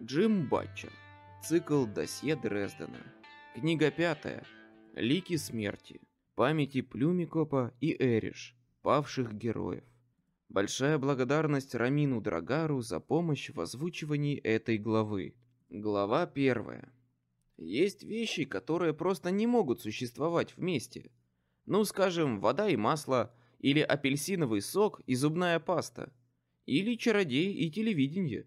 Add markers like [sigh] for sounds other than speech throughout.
Джим Батчер. Цикл «Досье Дрездена». Книга пятая. Лики смерти. Памяти Плюмикопа и Эриш, павших героев. Большая благодарность Рамину Драгару за помощь в озвучивании этой главы. Глава первая. Есть вещи, которые просто не могут существовать вместе. Ну, скажем, вода и масло, или апельсиновый сок и зубная паста, или чародей и телевидение.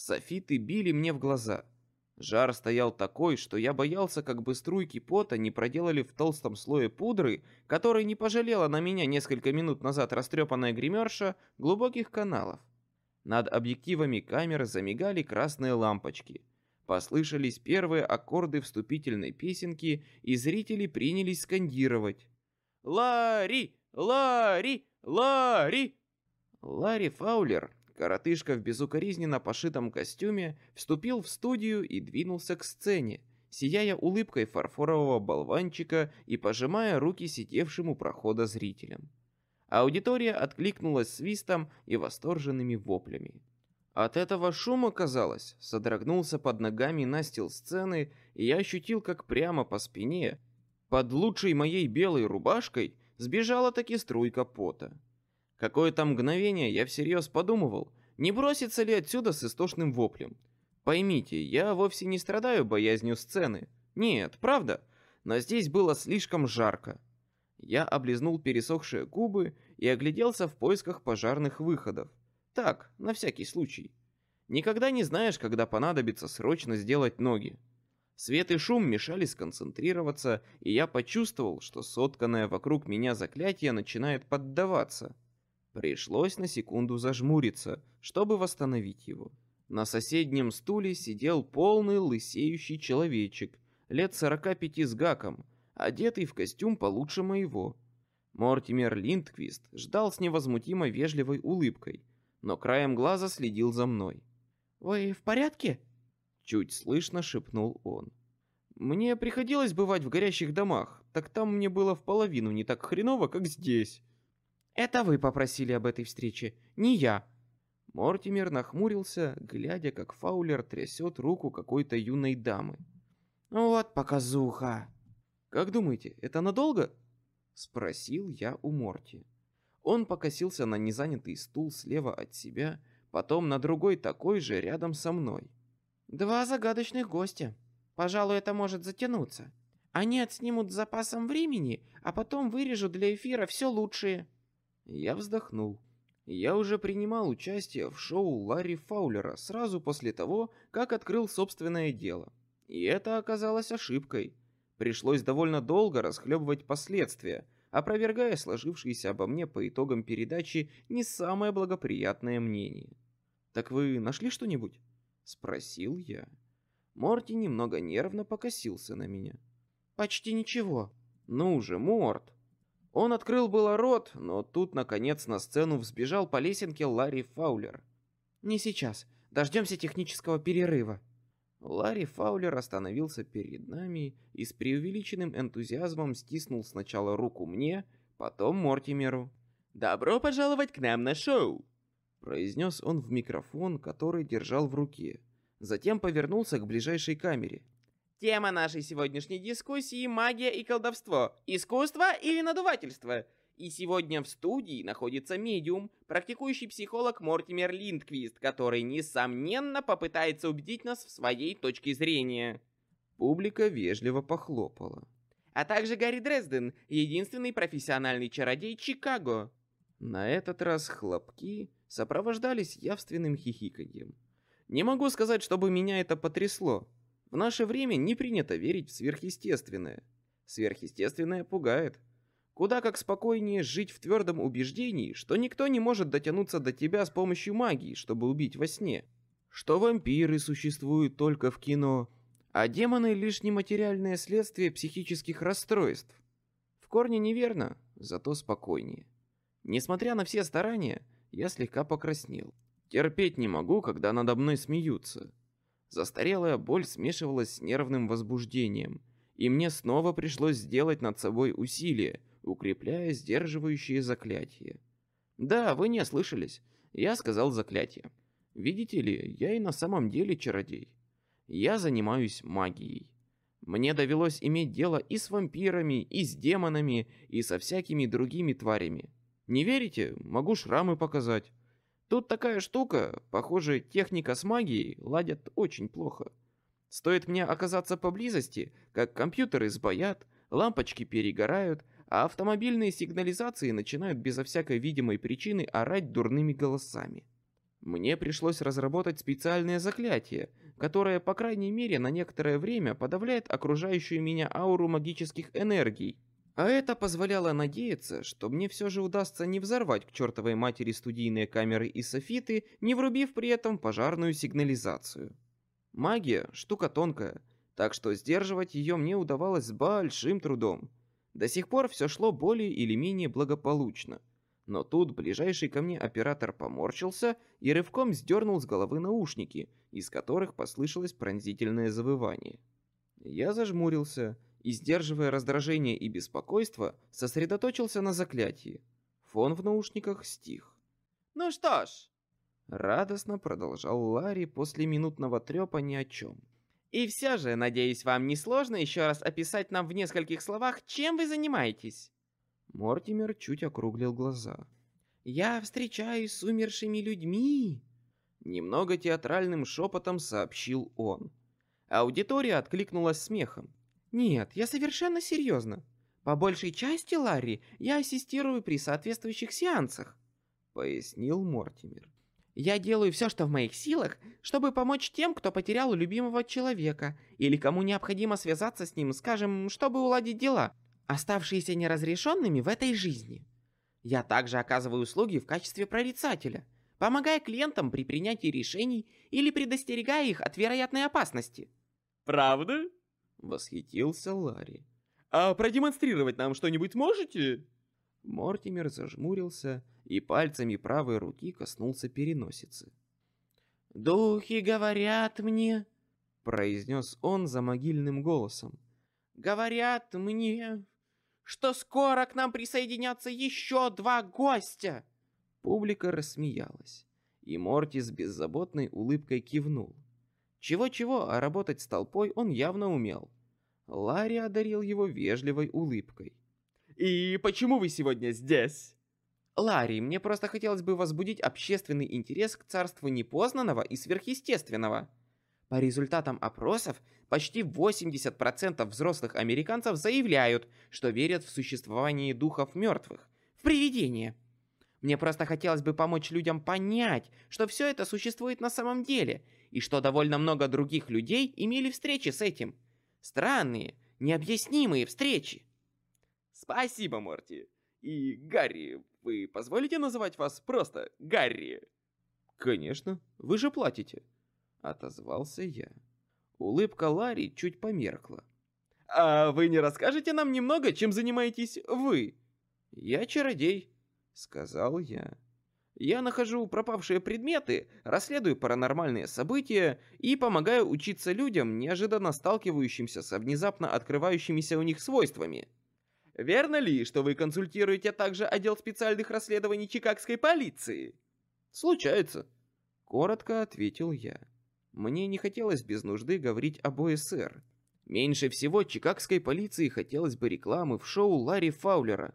Софиты били мне в глаза. Жар стоял такой, что я боялся, как бы струйки пота не проделали в толстом слое пудры, которой не пожалела на меня несколько минут назад растрепанная гримерша, глубоких каналов. Над объективами камер замигали красные лампочки. Послышались первые аккорды вступительной песенки, и зрители принялись скандировать. «Ларри! Ларри! Ларри!» Ларри Фаулер, Коротышка в безукоризненно пошитом костюме вступил в студию и двинулся к сцене, сияя улыбкой фарфорового болванчика и пожимая руки сидевшим у прохода зрителям. Аудитория откликнулась свистом и восторженными воплями. От этого шума, казалось, содрогнулся под ногами настил сцены, и я ощутил, как прямо по спине, под лучшей моей белой рубашкой, сбежала таки струйка пота. Какое-то мгновение я всерьез подумывал, не броситься ли отсюда с истошным воплем. Поймите, я вовсе не страдаю боязнью сцены. Нет, правда. Но здесь было слишком жарко. Я облизнул пересохшие губы и огляделся в поисках пожарных выходов. Так, на всякий случай. Никогда не знаешь, когда понадобится срочно сделать ноги. Свет и шум мешали сконцентрироваться, и я почувствовал, что сотканное вокруг меня заклятие начинает поддаваться. Пришлось на секунду зажмуриться, чтобы восстановить его. На соседнем стуле сидел полный лысеющий человечек, лет 45 с гаком, одетый в костюм получше моего. Мортимер Линдквист ждал с невозмутимо вежливой улыбкой, но краем глаза следил за мной. «Вы в порядке?» Чуть слышно шепнул он. «Мне приходилось бывать в горящих домах, так там мне было в половину не так хреново, как здесь». Это вы попросили об этой встрече, не я. Мортимер нахмурился, глядя, как Фаулер трясет руку какой-то юной дамы. Вот показуха. Как думаете, это надолго? Спросил я у Морти. Он покосился на незанятый стул слева от себя, потом на другой такой же рядом со мной. Два загадочных гостя. Пожалуй, это может затянуться. Они отснимут с запасом времени, а потом вырежут для эфира все лучшее. Я вздохнул. Я уже принимал участие в шоу Ларри Фаулера сразу после того, как открыл собственное дело. И это оказалось ошибкой. Пришлось довольно долго расхлебывать последствия, опровергая сложившееся обо мне по итогам передачи не самое благоприятное мнение. «Так вы нашли что-нибудь?» — спросил я. Морти немного нервно покосился на меня. «Почти ничего». «Ну же, Морт!» Он открыл было рот, но тут, наконец, на сцену взбежал по лесенке Ларри Фаулер. «Не сейчас. Дождемся технического перерыва». Ларри Фаулер остановился перед нами и с преувеличенным энтузиазмом стиснул сначала руку мне, потом Мортимеру. «Добро пожаловать к нам на шоу!» произнес он в микрофон, который держал в руке. Затем повернулся к ближайшей камере. Тема нашей сегодняшней дискуссии – магия и колдовство, искусство или надувательство. И сегодня в студии находится медиум, практикующий психолог Мортимер Линдквист, который, несомненно, попытается убедить нас в своей точке зрения. Публика вежливо похлопала. А также Гарри Дрезден, единственный профессиональный чародей Чикаго. На этот раз хлопки сопровождались явственным хихиканьем. Не могу сказать, чтобы меня это потрясло. В наше время не принято верить в сверхъестественное. Сверхъестественное пугает. Куда как спокойнее жить в твердом убеждении, что никто не может дотянуться до тебя с помощью магии, чтобы убить во сне. Что вампиры существуют только в кино, а демоны лишь нематериальное следствие психических расстройств. В корне неверно, зато спокойнее. Несмотря на все старания, я слегка покраснел. Терпеть не могу, когда надо мной смеются. Застарелая боль смешивалась с нервным возбуждением, и мне снова пришлось сделать над собой усилие, укрепляя сдерживающие заклятия. Да, вы не ослышались. Я сказал заклятие. Видите ли, я и на самом деле чародей. Я занимаюсь магией. Мне довелось иметь дело и с вампирами, и с демонами, и со всякими другими тварями. Не верите? Могу шрамы показать. Тут такая штука, похоже, техника с магией ладят очень плохо. Стоит мне оказаться поблизости, как компьютеры сбоят, лампочки перегорают, а автомобильные сигнализации начинают безо всякой видимой причины орать дурными голосами. Мне пришлось разработать специальное заклятие, которое, по крайней мере, на некоторое время подавляет окружающую меня ауру магических энергий. А это позволяло надеяться, что мне все же удастся не взорвать к чертовой матери студийные камеры и софиты, не врубив при этом пожарную сигнализацию. Магия – штука тонкая, так что сдерживать ее мне удавалось с большим трудом. До сих пор все шло более или менее благополучно. Но тут ближайший ко мне оператор поморщился и рывком сдернул с головы наушники, из которых послышалось пронзительное завывание. Я зажмурился и, сдерживая раздражение и беспокойство, сосредоточился на заклятии. Фон в наушниках стих. «Ну что ж», — радостно продолжал Ларри после минутного трепа ни о чем. «И все же, надеюсь, вам не сложно еще раз описать нам в нескольких словах, чем вы занимаетесь?» Мортимер чуть округлил глаза. «Я встречаюсь с умершими людьми!» Немного театральным шепотом сообщил он. Аудитория откликнулась смехом. «Нет, я совершенно серьезно. По большей части, Ларри, я ассистирую при соответствующих сеансах», — пояснил Мортимер. «Я делаю все, что в моих силах, чтобы помочь тем, кто потерял любимого человека, или кому необходимо связаться с ним, скажем, чтобы уладить дела, оставшиеся неразрешенными в этой жизни. Я также оказываю услуги в качестве прорицателя, помогая клиентам при принятии решений или предостерегая их от вероятной опасности. «Правда?» — восхитился Ларри. «А продемонстрировать нам что-нибудь можете?» Мортимер зажмурился и пальцами правой руки коснулся переносицы. «Духи говорят мне», — произнес он за могильным голосом. «Говорят мне, что скоро к нам присоединятся еще два гостя!» Публика рассмеялась, и Морти с беззаботной улыбкой кивнул. Чего-чего, а работать с толпой он явно умел. Ларри одарил его вежливой улыбкой. «И почему вы сегодня здесь?» «Ларри, мне просто хотелось бы возбудить общественный интерес к царству непознанного и сверхъестественного», по результатам опросов, почти 80% взрослых американцев заявляют, что верят в существование духов мертвых, в привидения. Мне просто хотелось бы помочь людям понять, что все это существует на самом деле, и что довольно много других людей имели встречи с этим. Странные, необъяснимые встречи. Спасибо, Морти. И Гарри, вы позволите называть вас просто Гарри? Конечно, вы же платите. — отозвался я. Улыбка Ларри чуть померкла. «А вы не расскажете нам немного, чем занимаетесь вы?» «Я чародей», — сказал я. «Я нахожу пропавшие предметы, расследую паранормальные события и помогаю учиться людям, неожиданно сталкивающимся со внезапно открывающимися у них свойствами». «Верно ли, что вы консультируете также отдел специальных расследований Чикагской полиции?» «Случается», — коротко ответил я. Мне не хотелось без нужды говорить об ОСР. Меньше всего чикагской полиции хотелось бы рекламы в шоу Ларри Фаулера.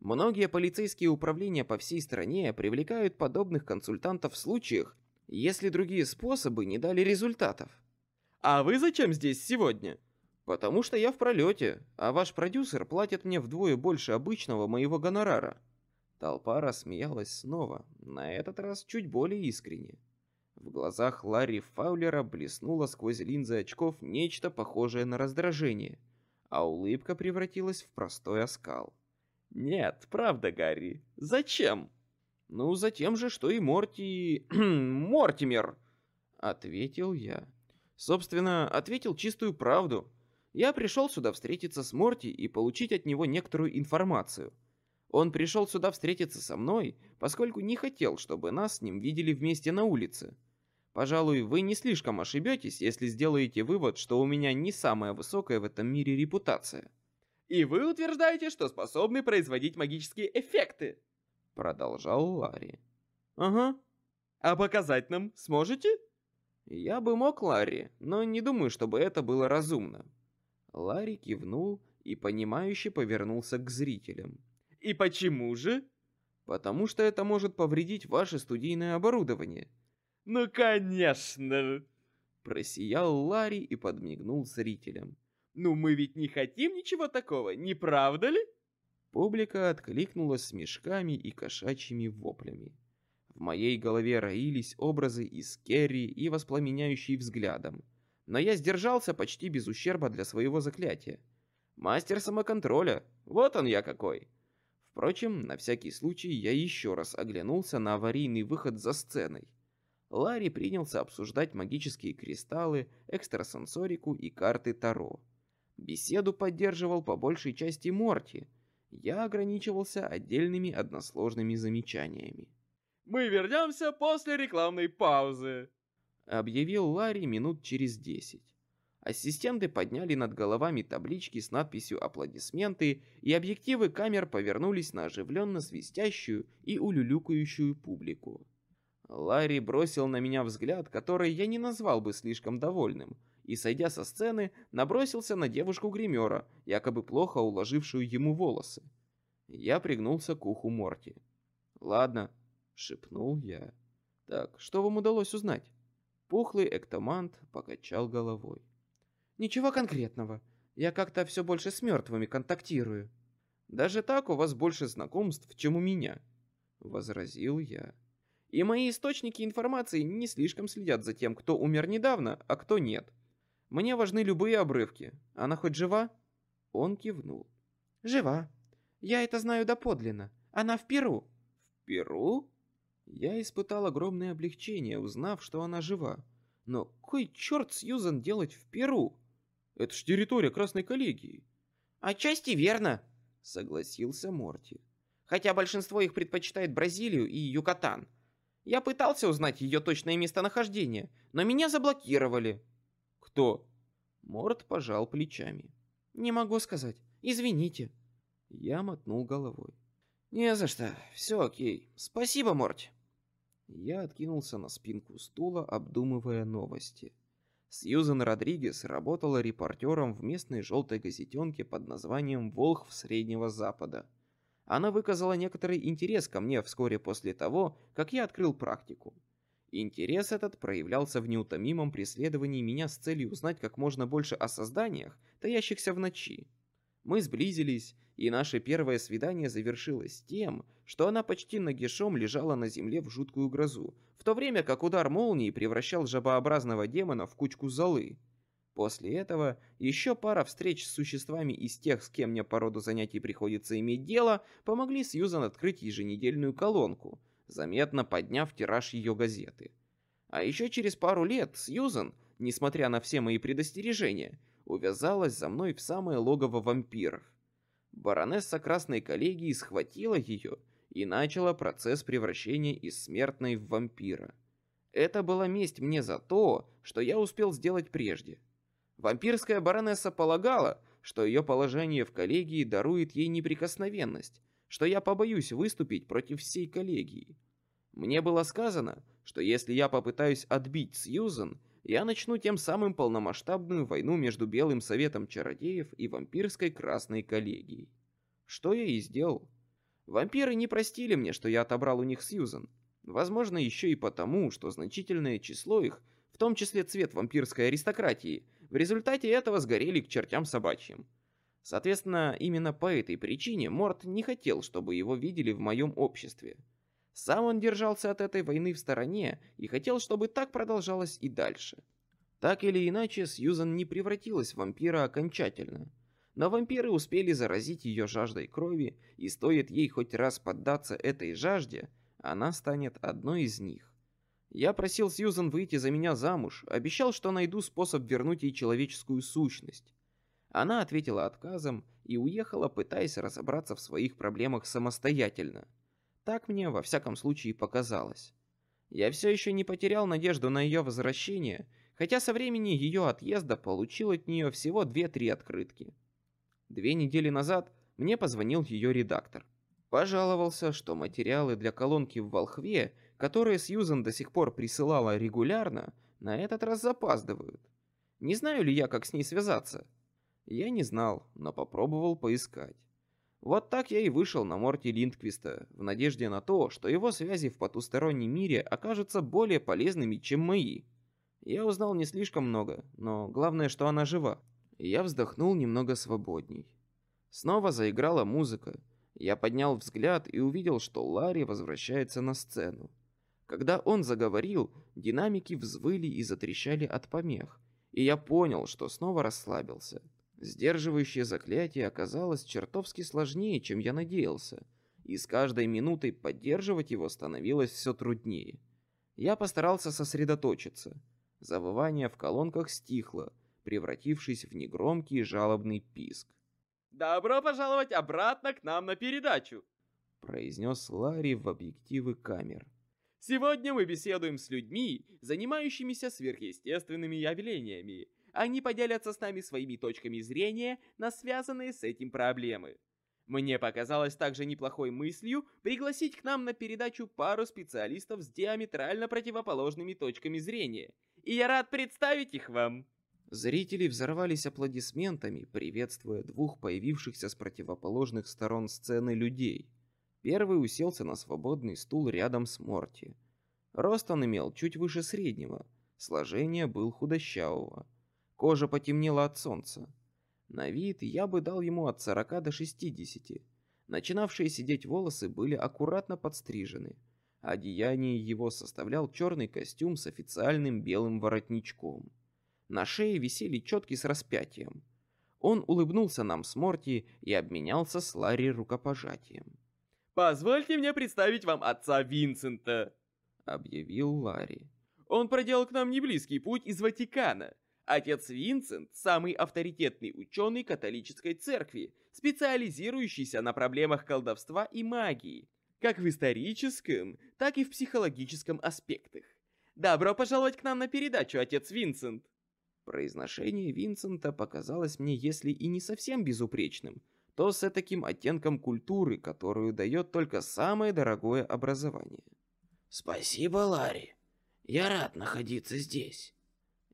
Многие полицейские управления по всей стране привлекают подобных консультантов в случаях, если другие способы не дали результатов. «А вы зачем здесь сегодня?» «Потому что я в пролете, а ваш продюсер платит мне вдвое больше обычного моего гонорара». Толпа рассмеялась снова, на этот раз чуть более искренне. В глазах Ларри Фаулера блеснуло сквозь линзы очков нечто похожее на раздражение, а улыбка превратилась в простой оскал. «Нет, правда, Гарри. Зачем?» «Ну, затем же, что и Морти... [clears throat] Мортимер!» Ответил я. Собственно, ответил чистую правду. Я пришел сюда встретиться с Морти и получить от него некоторую информацию. Он пришел сюда встретиться со мной, поскольку не хотел, чтобы нас с ним видели вместе на улице. Пожалуй, вы не слишком ошибетесь, если сделаете вывод, что у меня не самая высокая в этом мире репутация. И вы утверждаете, что способны производить магические эффекты? Продолжал Ларри. Ага. А показать нам сможете? Я бы мог, Ларри, но не думаю, чтобы это было разумно. Ларри кивнул и понимающе повернулся к зрителям. И почему же? Потому что это может повредить ваше студийное оборудование. Ну, конечно. Просиял Ларри и подмигнул зрителям. Ну мы ведь не хотим ничего такого, не правда ли? Публика откликнулась смешками и кошачьими воплями. В моей голове роились образы из Керри и воспламеняющий взглядом. Но я сдержался почти без ущерба для своего заклятия. Мастер самоконтроля, вот он я какой. Впрочем, на всякий случай я еще раз оглянулся на аварийный выход за сценой. Ларри принялся обсуждать магические кристаллы, экстрасенсорику и карты Таро. Беседу поддерживал по большей части Морти. Я ограничивался отдельными односложными замечаниями. Мы вернемся после рекламной паузы», — объявил Ларри минут через десять. Ассистенты подняли над головами таблички с надписью «Аплодисменты», и объективы камер повернулись на оживленно свистящую и улюлюкающую публику. Ларри бросил на меня взгляд, который я не назвал бы слишком довольным, и, сойдя со сцены, набросился на девушку-гримера, якобы плохо уложившую ему волосы. Я пригнулся к уху Морти. «Ладно, шепнул я. Так, что вам удалось узнать? Пухлый эктомант покачал головой. Ничего конкретного. Я как-то все больше с мертвыми контактирую. Даже так у вас больше знакомств, чем у меня, возразил я. И мои источники информации не слишком следят за тем, кто умер недавно, а кто нет. Мне важны любые обрывки. Она хоть жива? Он кивнул. Жива. Я это знаю доподлинно. Она в Перу. В Перу? Я испытал огромное облегчение, узнав, что она жива. Но кой черт Сьюзан делать в Перу? Это ж территория Красной коллегии. Отчасти верно, согласился Морти. Хотя большинство их предпочитает Бразилию и Юкатан. Я пытался узнать ее точное местонахождение, но меня заблокировали. Кто? Морт пожал плечами. Не могу сказать. Извините. Я мотнул головой. Не за что. Все окей. Спасибо, Морти. Я откинулся на спинку стула, обдумывая новости. Сьюзен Родригес работала репортером в местной желтой газетенке под названием «Волхв Среднего Запада». Она выказала некоторый интерес ко мне вскоре после того, как я открыл практику. Интерес этот проявлялся в неутомимом преследовании меня с целью узнать как можно больше о созданиях, таящихся в ночи. Мы сблизились, и наше первое свидание завершилось тем, что она почти нагишом лежала на земле в жуткую грозу, в то время как удар молнии превращал жабообразного демона в кучку золы. После этого еще пара встреч с существами из тех, с кем мне по роду занятий приходится иметь дело, помогли Сьюзан открыть еженедельную колонку, заметно подняв тираж ее газеты. А еще через пару лет Сьюзан, несмотря на все мои предостережения, увязалась за мной в самое логово вампиров. Баронесса Красной Коллегии схватила ее и начала процесс превращения из смертной в вампира. Это была месть мне за то, что я успел сделать прежде. Вампирская баронесса полагала, что ее положение в коллегии дарует ей неприкосновенность, что я побоюсь выступить против всей коллегии. Мне было сказано, что если я попытаюсь отбить Сьюзен, я начну тем самым полномасштабную войну между Белым Советом Чародеев и Вампирской Красной Коллегией. Что я и сделал. Вампиры не простили мне, что я отобрал у них Сьюзан. Возможно, еще и потому, что значительное число их, в том числе цвет вампирской аристократии, в результате этого сгорели к чертям собачьим. Соответственно, именно по этой причине Морт не хотел, чтобы его видели в моем обществе. Сам он держался от этой войны в стороне и хотел, чтобы так продолжалось и дальше. Так или иначе, Сьюзан не превратилась в вампира окончательно. Но вампиры успели заразить ее жаждой крови, и стоит ей хоть раз поддаться этой жажде, она станет одной из них. Я просил Сьюзан выйти за меня замуж, обещал, что найду способ вернуть ей человеческую сущность. Она ответила отказом и уехала, пытаясь разобраться в своих проблемах самостоятельно. Так мне во всяком случае показалось. Я все еще не потерял надежду на ее возвращение, хотя со времени ее отъезда получил от нее всего две-три открытки. Две недели назад мне позвонил ее редактор. Пожаловался, что материалы для колонки в Волхве, которые Сьюзан до сих пор присылала регулярно, на этот раз запаздывают. Не знаю ли я, как с ней связаться? Я не знал, но попробовал поискать. Вот так я и вышел на Морти Линдквиста, в надежде на то, что его связи в потустороннем мире окажутся более полезными, чем мои. Я узнал не слишком много, но главное, что она жива. Я вздохнул немного свободней. Снова заиграла музыка. Я поднял взгляд и увидел, что Ларри возвращается на сцену. Когда он заговорил, динамики взвыли и затрещали от помех, и я понял, что снова расслабился. Сдерживающее заклятие оказалось чертовски сложнее, чем я надеялся, и с каждой минутой поддерживать его становилось все труднее. Я постарался сосредоточиться. Завывание в колонках стихло, превратившись в негромкий жалобный писк. «Добро пожаловать обратно к нам на передачу!» произнес Ларри в объективы камер. Сегодня мы беседуем с людьми, занимающимися сверхъестественными явлениями. Они поделятся с нами своими точками зрения на связанные с этим проблемы. Мне показалось также неплохой мыслью пригласить к нам на передачу пару специалистов с диаметрально противоположными точками зрения. И я рад представить их вам. Зрители взорвались аплодисментами, приветствуя двух появившихся с противоположных сторон сцены людей. Первый уселся на свободный стул рядом с Морти. Рост он имел чуть выше среднего, сложение был худощавого. Кожа потемнела от солнца. На вид я бы дал ему от 40 до 60. Начинавшие сидеть волосы были аккуратно подстрижены. Одеяние его составлял черный костюм с официальным белым воротничком. На шее висели четки с распятием. Он улыбнулся нам с Морти и обменялся с Ларри рукопожатием. «Позвольте мне представить вам отца Винсента», — объявил Ларри. «Он проделал к нам неблизкий путь из Ватикана. Отец Винсент – самый авторитетный ученый католической церкви, специализирующийся на проблемах колдовства и магии, как в историческом, так и в психологическом аспектах. Добро пожаловать к нам на передачу, отец Винсент!» Произношение Винсента показалось мне, если и не совсем безупречным – то с таким оттенком культуры, которую дает только самое дорогое образование. «Спасибо, Ларри. Я рад находиться здесь».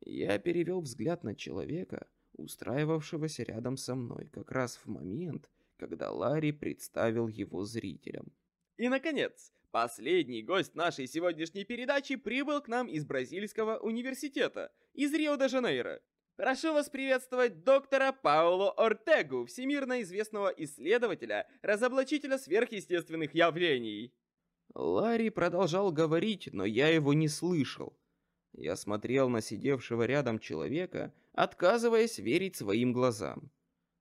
Я перевел взгляд на человека, устраивавшегося рядом со мной, как раз в момент, когда Ларри представил его зрителям. И, наконец, последний гость нашей сегодняшней передачи прибыл к нам из Бразильского университета, из Рио-де-Жанейро. Прошу вас приветствовать доктора Пауло Ортегу, всемирно известного исследователя, разоблачителя сверхъестественных явлений. Ларри продолжал говорить, но я его не слышал. Я смотрел на сидевшего рядом человека, отказываясь верить своим глазам.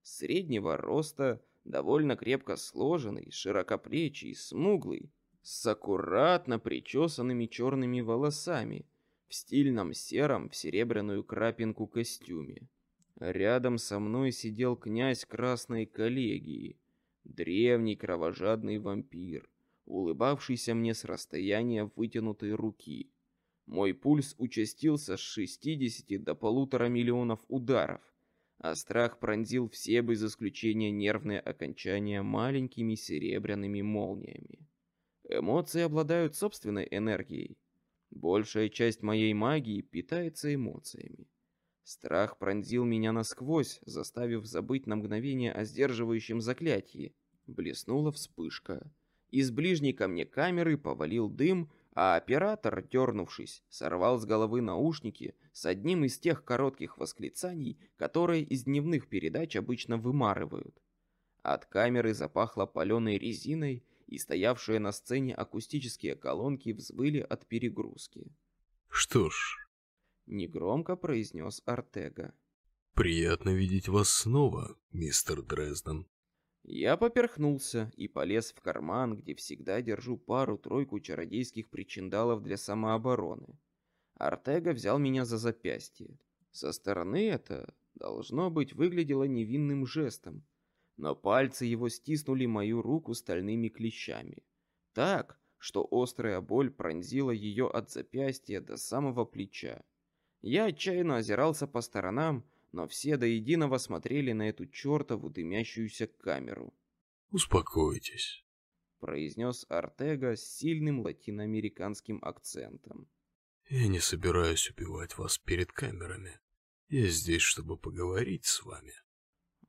Среднего роста, довольно крепко сложенный, широкоплечий, смуглый, с аккуратно причесанными черными волосами, в стильном сером в серебряную крапинку костюме. Рядом со мной сидел князь Красной коллегии, древний кровожадный вампир, улыбавшийся мне с расстояния вытянутой руки. Мой пульс участился с 60 до полутора миллионов ударов, а страх пронзил все без исключения нервные окончания маленькими серебряными молниями. Эмоции обладают собственной энергией, Большая часть моей магии питается эмоциями. Страх пронзил меня насквозь, заставив забыть на мгновение о сдерживающем заклятии. Блеснула вспышка. Из ближней ко мне камеры повалил дым, а оператор, дернувшись, сорвал с головы наушники с одним из тех коротких восклицаний, которые из дневных передач обычно вымарывают. От камеры запахло паленой резиной, и стоявшие на сцене акустические колонки взвыли от перегрузки. «Что ж...» — негромко произнес Артега. «Приятно видеть вас снова, мистер Дрезден». Я поперхнулся и полез в карман, где всегда держу пару-тройку чародейских причиндалов для самообороны. Артега взял меня за запястье. Со стороны это, должно быть, выглядело невинным жестом, но пальцы его стиснули мою руку стальными клещами. Так, что острая боль пронзила ее от запястья до самого плеча. Я отчаянно озирался по сторонам, но все до единого смотрели на эту чертову дымящуюся камеру. «Успокойтесь», произнес Артега с сильным латиноамериканским акцентом. Я не собираюсь убивать вас перед камерами. Я здесь, чтобы поговорить с вами.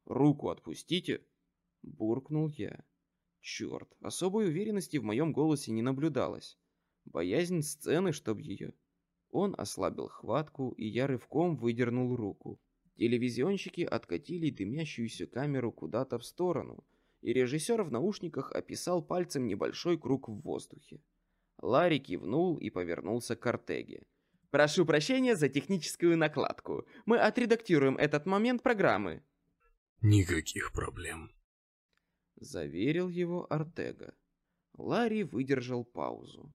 Руку отпустите, буркнул я. Черт, особой уверенности в моем голосе не наблюдалось. Боязнь сцены, чтоб ее. Он ослабил хватку, и я рывком выдернул руку. Телевизионщики откатили дымящуюся камеру куда-то в сторону, и режиссер в наушниках описал пальцем небольшой круг в воздухе. Ларри кивнул и повернулся к Артеге. «Прошу прощения за техническую накладку. Мы отредактируем этот момент программы». «Никаких проблем», — заверил его Артега. Ларри выдержал паузу.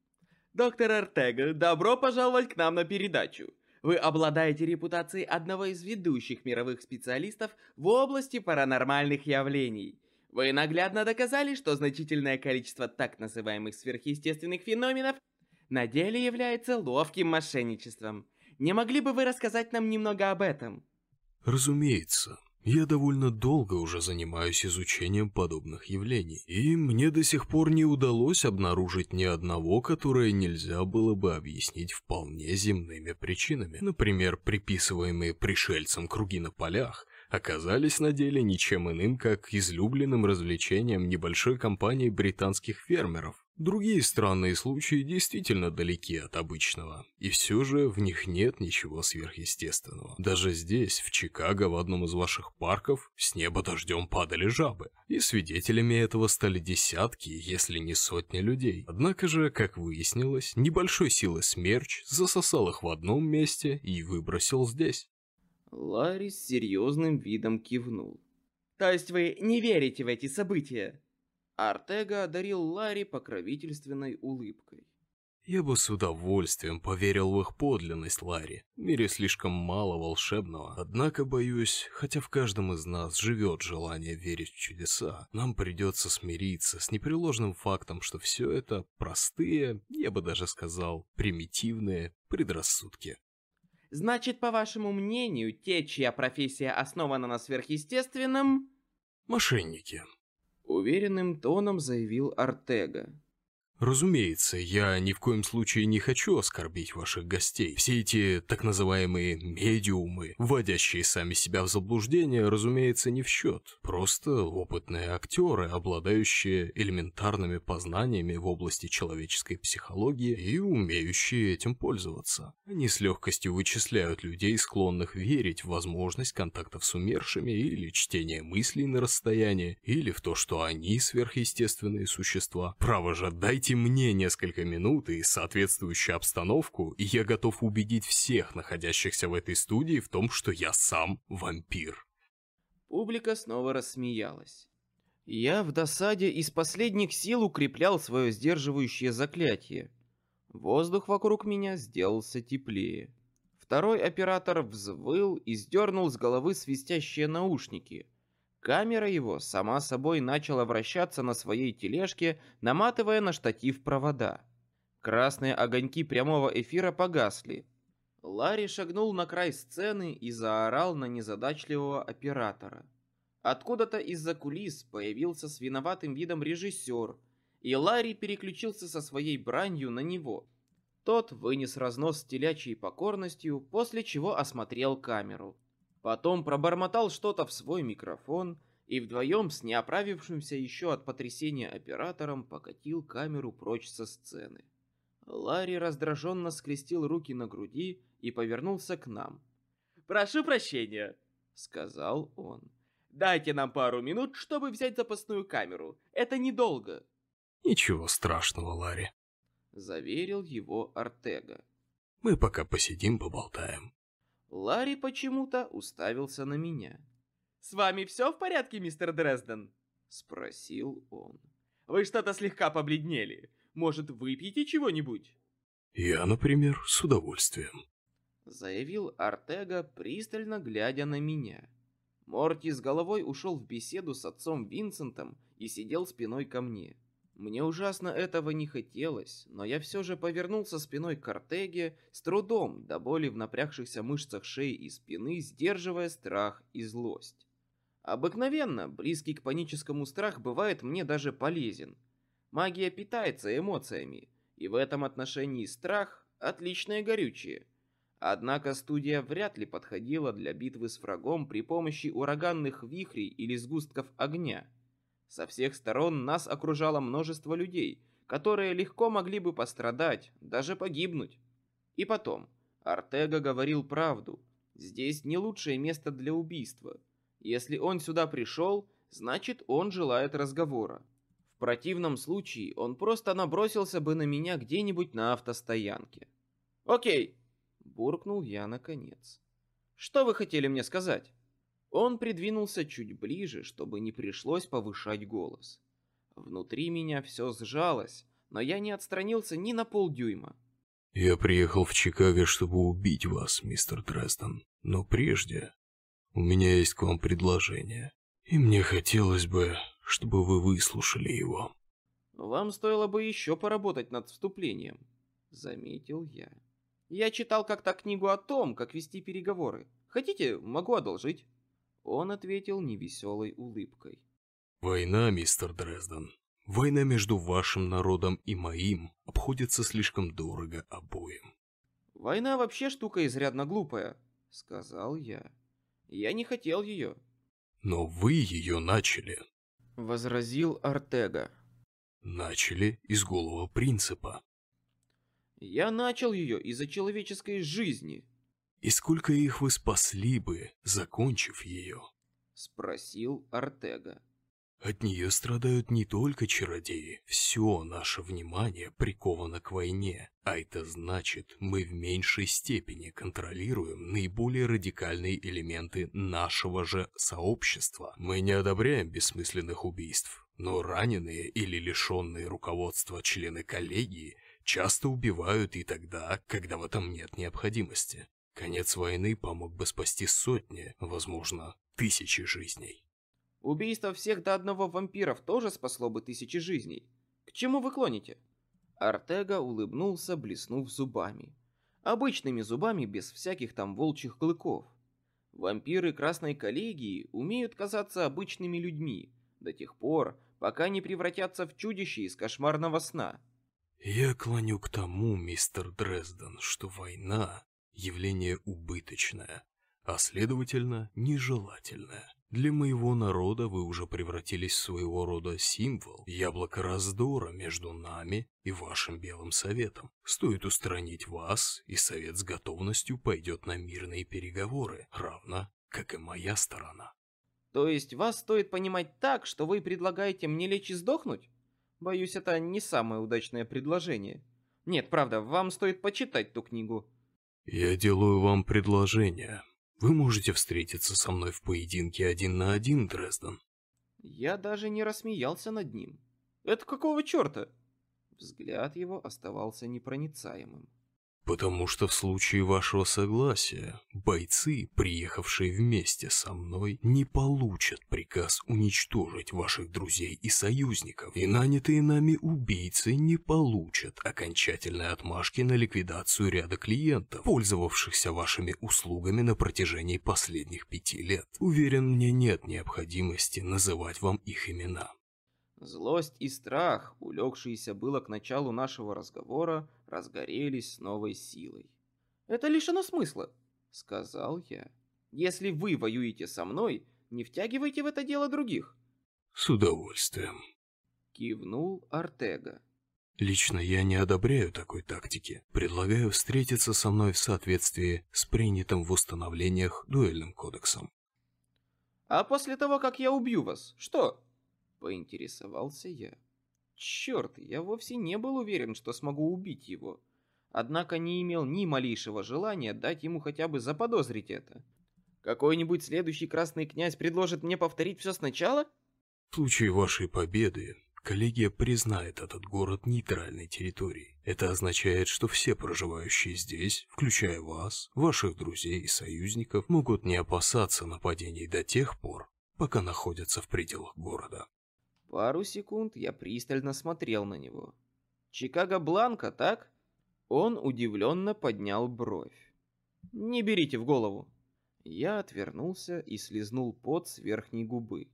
«Доктор Артега, добро пожаловать к нам на передачу. Вы обладаете репутацией одного из ведущих мировых специалистов в области паранормальных явлений. Вы наглядно доказали, что значительное количество так называемых сверхъестественных феноменов на деле является ловким мошенничеством. Не могли бы вы рассказать нам немного об этом? Разумеется. Я довольно долго уже занимаюсь изучением подобных явлений, и мне до сих пор не удалось обнаружить ни одного, которое нельзя было бы объяснить вполне земными причинами. Например, приписываемые пришельцам круги на полях оказались на деле ничем иным, как излюбленным развлечением небольшой компании британских фермеров. Другие странные случаи действительно далеки от обычного, и все же в них нет ничего сверхъестественного. Даже здесь, в Чикаго, в одном из ваших парков, с неба дождем падали жабы, и свидетелями этого стали десятки, если не сотни людей. Однако же, как выяснилось, небольшой силы смерч засосал их в одном месте и выбросил здесь. Ларри с серьезным видом кивнул. «То есть вы не верите в эти события?» Артега одарил Ларри покровительственной улыбкой. Я бы с удовольствием поверил в их подлинность, Ларри. В мире слишком мало волшебного. Однако, боюсь, хотя в каждом из нас живет желание верить в чудеса, нам придется смириться с непреложным фактом, что все это простые, я бы даже сказал, примитивные предрассудки. Значит, по вашему мнению, те, чья профессия основана на сверхъестественном... Мошенники. Уверенным тоном заявил Артега. Разумеется, я ни в коем случае не хочу оскорбить ваших гостей. Все эти так называемые медиумы, вводящие сами себя в заблуждение, разумеется, не в счет. Просто опытные актеры, обладающие элементарными познаниями в области человеческой психологии и умеющие этим пользоваться. Они с легкостью вычисляют людей, склонных верить в возможность контактов с умершими или чтения мыслей на расстоянии, или в то, что они сверхъестественные существа. Право же, дайте Дайте мне несколько минут и соответствующую обстановку, и я готов убедить всех находящихся в этой студии в том, что я сам вампир. Публика снова рассмеялась. Я в досаде из последних сил укреплял свое сдерживающее заклятие. Воздух вокруг меня сделался теплее. Второй оператор взвыл и сдернул с головы свистящие наушники – Камера его сама собой начала вращаться на своей тележке, наматывая на штатив провода. Красные огоньки прямого эфира погасли. Ларри шагнул на край сцены и заорал на незадачливого оператора. Откуда-то из-за кулис появился с виноватым видом режиссер, и Ларри переключился со своей бранью на него. Тот вынес разнос с телячьей покорностью, после чего осмотрел камеру. Потом пробормотал что-то в свой микрофон и вдвоем с неоправившимся еще от потрясения оператором покатил камеру прочь со сцены. Ларри раздраженно скрестил руки на груди и повернулся к нам. «Прошу прощения», — сказал он. «Дайте нам пару минут, чтобы взять запасную камеру. Это недолго». «Ничего страшного, Ларри», — заверил его Артега. «Мы пока посидим, поболтаем». Ларри почему-то уставился на меня. «С вами все в порядке, мистер Дрезден?» — спросил он. «Вы что-то слегка побледнели. Может, выпьете чего-нибудь?» «Я, например, с удовольствием», — заявил Артега, пристально глядя на меня. Морти с головой ушел в беседу с отцом Винсентом и сидел спиной ко мне. Мне ужасно этого не хотелось, но я все же повернулся спиной к Артеге, с трудом, до боли в напрягшихся мышцах шеи и спины, сдерживая страх и злость. Обыкновенно, близкий к паническому страх бывает мне даже полезен. Магия питается эмоциями, и в этом отношении страх – отличное горючее. Однако студия вряд ли подходила для битвы с врагом при помощи ураганных вихрей или сгустков огня. Со всех сторон нас окружало множество людей, которые легко могли бы пострадать, даже погибнуть. И потом, Артега говорил правду. Здесь не лучшее место для убийства. Если он сюда пришел, значит он желает разговора. В противном случае он просто набросился бы на меня где-нибудь на автостоянке. «Окей», — буркнул я наконец. «Что вы хотели мне сказать?» Он придвинулся чуть ближе, чтобы не пришлось повышать голос. Внутри меня все сжалось, но я не отстранился ни на полдюйма. «Я приехал в Чикаго, чтобы убить вас, мистер Дрезден. Но прежде у меня есть к вам предложение. И мне хотелось бы, чтобы вы выслушали его. Вам стоило бы еще поработать над вступлением, заметил я. Я читал как-то книгу о том, как вести переговоры. Хотите, могу одолжить. Он ответил невеселой улыбкой. Война, мистер Дрезден. Война между вашим народом и моим обходится слишком дорого обоим. Война вообще штука изрядно глупая, сказал я. Я не хотел ее. Но вы ее начали. Возразил Артега. Начали из голого принципа. Я начал ее из-за человеческой жизни. И сколько их вы спасли бы, закончив ее? Спросил Артега. От нее страдают не только чародеи. Все наше внимание приковано к войне. А это значит, мы в меньшей степени контролируем наиболее радикальные элементы нашего же сообщества. Мы не одобряем бессмысленных убийств. Но раненые или лишенные руководства члены коллегии часто убивают и тогда, когда в этом нет необходимости. Конец войны помог бы спасти сотни, возможно, тысячи жизней. Убийство всех до одного вампиров тоже спасло бы тысячи жизней. К чему вы клоните? Артега улыбнулся, блеснув зубами. Обычными зубами, без всяких там волчьих клыков. Вампиры Красной Коллегии умеют казаться обычными людьми, до тех пор, пока не превратятся в чудище из кошмарного сна. Я клоню к тому, мистер Дрезден, что война – явление убыточное, а следовательно, нежелательное. Для моего народа вы уже превратились в своего рода символ, яблоко раздора между нами и вашим Белым Советом. Стоит устранить вас, и Совет с готовностью пойдет на мирные переговоры, равно как и моя сторона. То есть вас стоит понимать так, что вы предлагаете мне лечь и сдохнуть? Боюсь, это не самое удачное предложение. Нет, правда, вам стоит почитать ту книгу. Я делаю вам предложение, вы можете встретиться со мной в поединке один на один, Дрезден. Я даже не рассмеялся над ним. Это какого черта? Взгляд его оставался непроницаемым. Потому что в случае вашего согласия бойцы, приехавшие вместе со мной, не получат приказ уничтожить ваших друзей и союзников, и нанятые нами убийцы не получат окончательной отмашки на ликвидацию ряда клиентов, пользовавшихся вашими услугами на протяжении последних пяти лет. Уверен, мне нет необходимости называть вам их имена. Злость и страх, улегшиеся было к началу нашего разговора, разгорелись с новой силой. «Это лишено смысла», — сказал я. «Если вы воюете со мной, не втягивайте в это дело других». «С удовольствием», — кивнул Артега. «Лично я не одобряю такой тактики. Предлагаю встретиться со мной в соответствии с принятым в установлениях дуэльным кодексом». «А после того, как я убью вас, что?» Поинтересовался я. Черт, я вовсе не был уверен, что смогу убить его. Однако не имел ни малейшего желания дать ему хотя бы заподозрить это. Какой-нибудь следующий красный князь предложит мне повторить все сначала? В случае вашей победы, коллегия признает этот город нейтральной территорией. Это означает, что все проживающие здесь, включая вас, ваших друзей и союзников, могут не опасаться нападений до тех пор, пока находятся в пределах города. Пару секунд я пристально смотрел на него. «Чикаго Бланка, так?» Он удивленно поднял бровь. «Не берите в голову». Я отвернулся и слезнул пот с верхней губы.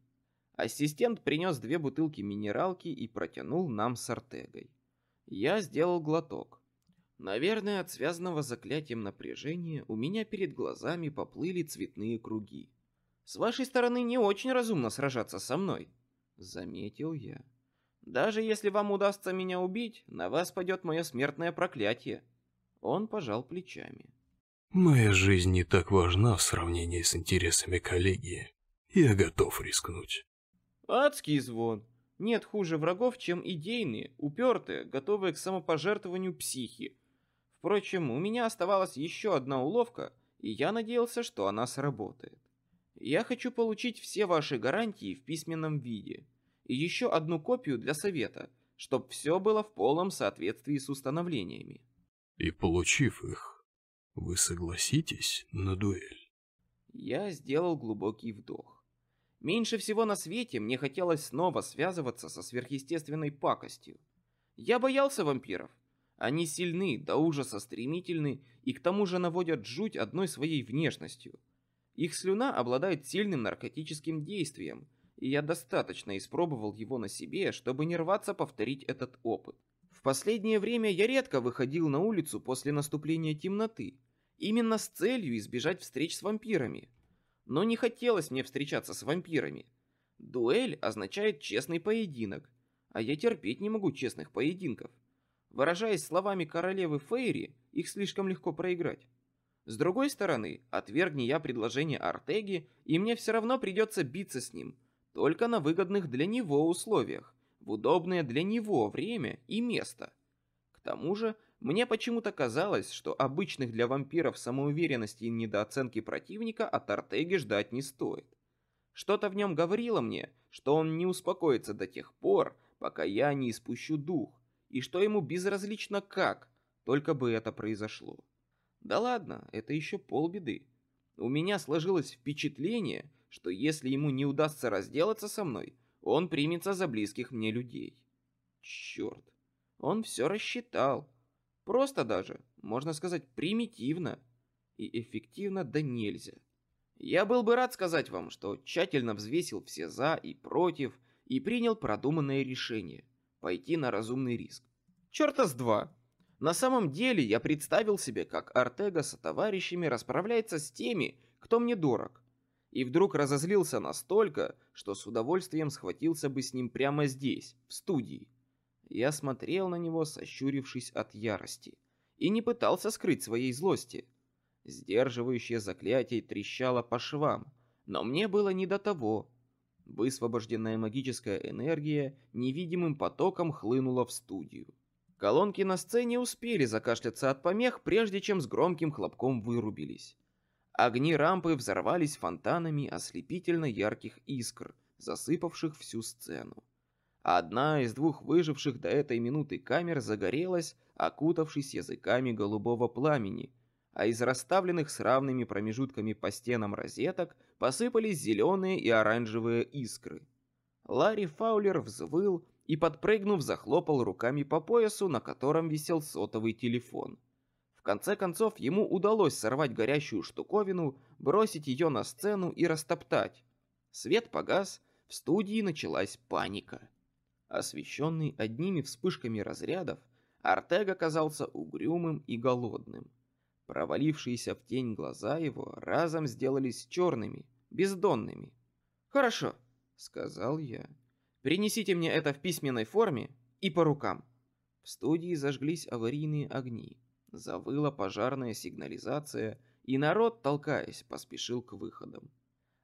Ассистент принес две бутылки минералки и протянул нам с Артегой. Я сделал глоток. Наверное, от связанного заклятием напряжения у меня перед глазами поплыли цветные круги. С вашей стороны не очень разумно сражаться со мной, заметил я. Даже если вам удастся меня убить, на вас пойдет мое смертное проклятие. Он пожал плечами. Моя жизнь не так важна в сравнении с интересами коллеги. Я готов рискнуть. Адский звон. Нет хуже врагов, чем идейные, упертые, готовые к самопожертвованию психи. Впрочем, у меня оставалась еще одна уловка, и я надеялся, что она сработает. Я хочу получить все ваши гарантии в письменном виде и еще одну копию для совета, чтобы все было в полном соответствии с установлениями. И получив их, вы согласитесь на дуэль? Я сделал глубокий вдох. Меньше всего на свете мне хотелось снова связываться со сверхъестественной пакостью. Я боялся вампиров. Они сильны, до ужаса стремительны и к тому же наводят жуть одной своей внешностью. Их слюна обладает сильным наркотическим действием, и я достаточно испробовал его на себе, чтобы не рваться повторить этот опыт. В последнее время я редко выходил на улицу после наступления темноты, именно с целью избежать встреч с вампирами. Но не хотелось мне встречаться с вампирами. Дуэль означает честный поединок, а я терпеть не могу честных поединков. Выражаясь словами королевы Фейри, их слишком легко проиграть. С другой стороны, отвергни я предложение Артеги, и мне все равно придется биться с ним, только на выгодных для него условиях, в удобное для него время и место. К тому же, мне почему-то казалось, что обычных для вампиров самоуверенности и недооценки противника от Артеги ждать не стоит. Что-то в нем говорило мне, что он не успокоится до тех пор, пока я не испущу дух, и что ему безразлично как, только бы это произошло. Да ладно, это еще полбеды. У меня сложилось впечатление, что если ему не удастся разделаться со мной, он примется за близких мне людей. Черт, он все рассчитал. Просто даже, можно сказать, примитивно и эффективно да нельзя. Я был бы рад сказать вам, что тщательно взвесил все «за» и «против» и принял продуманное решение пойти на разумный риск. Черта с два. На самом деле я представил себе, как Артега со товарищами расправляется с теми, кто мне дорог. И вдруг разозлился настолько, что с удовольствием схватился бы с ним прямо здесь, в студии. Я смотрел на него, сощурившись от ярости, и не пытался скрыть своей злости. Сдерживающее заклятие трещало по швам, но мне было не до того. Высвобожденная магическая энергия невидимым потоком хлынула в студию. Колонки на сцене успели закашляться от помех, прежде чем с громким хлопком вырубились. Огни рампы взорвались фонтанами ослепительно ярких искр, засыпавших всю сцену. Одна из двух выживших до этой минуты камер загорелась, окутавшись языками голубого пламени, а из расставленных с равными промежутками по стенам розеток посыпались зеленые и оранжевые искры. Ларри Фаулер взвыл и, подпрыгнув, захлопал руками по поясу, на котором висел сотовый телефон. В конце концов, ему удалось сорвать горящую штуковину, бросить ее на сцену и растоптать. Свет погас, в студии началась паника. Освещенный одними вспышками разрядов, Артег оказался угрюмым и голодным. Провалившиеся в тень глаза его разом сделались черными, бездонными. «Хорошо», — сказал я. «Принесите мне это в письменной форме и по рукам». В студии зажглись аварийные огни. Завыла пожарная сигнализация, и народ, толкаясь, поспешил к выходам.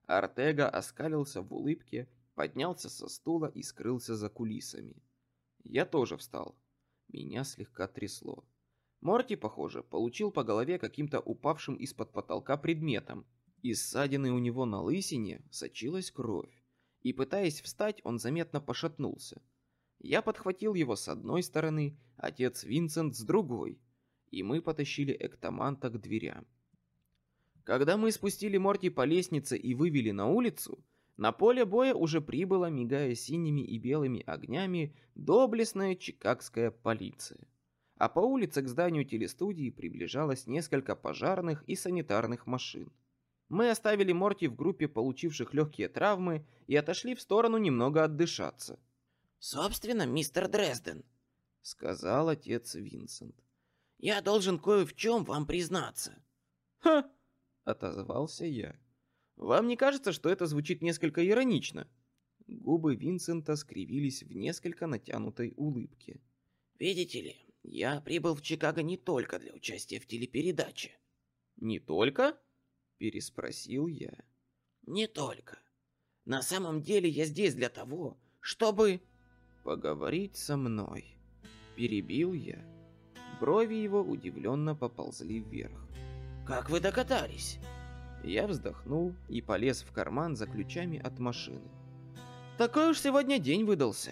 Артега оскалился в улыбке, поднялся со стула и скрылся за кулисами. Я тоже встал. Меня слегка трясло. Морти, похоже, получил по голове каким-то упавшим из-под потолка предметом. Из ссадины у него на лысине сочилась кровь, и пытаясь встать, он заметно пошатнулся. Я подхватил его с одной стороны, отец Винсент с другой, и мы потащили эктоманта к дверям. Когда мы спустили Морти по лестнице и вывели на улицу, на поле боя уже прибыла, мигая синими и белыми огнями, доблестная чикагская полиция а по улице к зданию телестудии приближалось несколько пожарных и санитарных машин. Мы оставили Морти в группе получивших легкие травмы и отошли в сторону немного отдышаться. «Собственно, мистер Дрезден», — сказал отец Винсент. «Я должен кое в чем вам признаться». «Ха!» — отозвался я. «Вам не кажется, что это звучит несколько иронично?» Губы Винсента скривились в несколько натянутой улыбке. «Видите ли, я прибыл в Чикаго не только для участия в телепередаче». «Не только?» Переспросил я. Не только. На самом деле я здесь для того, чтобы... Поговорить со мной. Перебил я. Брови его удивленно поползли вверх. Как вы догадались? Я вздохнул и полез в карман за ключами от машины. Такой уж сегодня день выдался.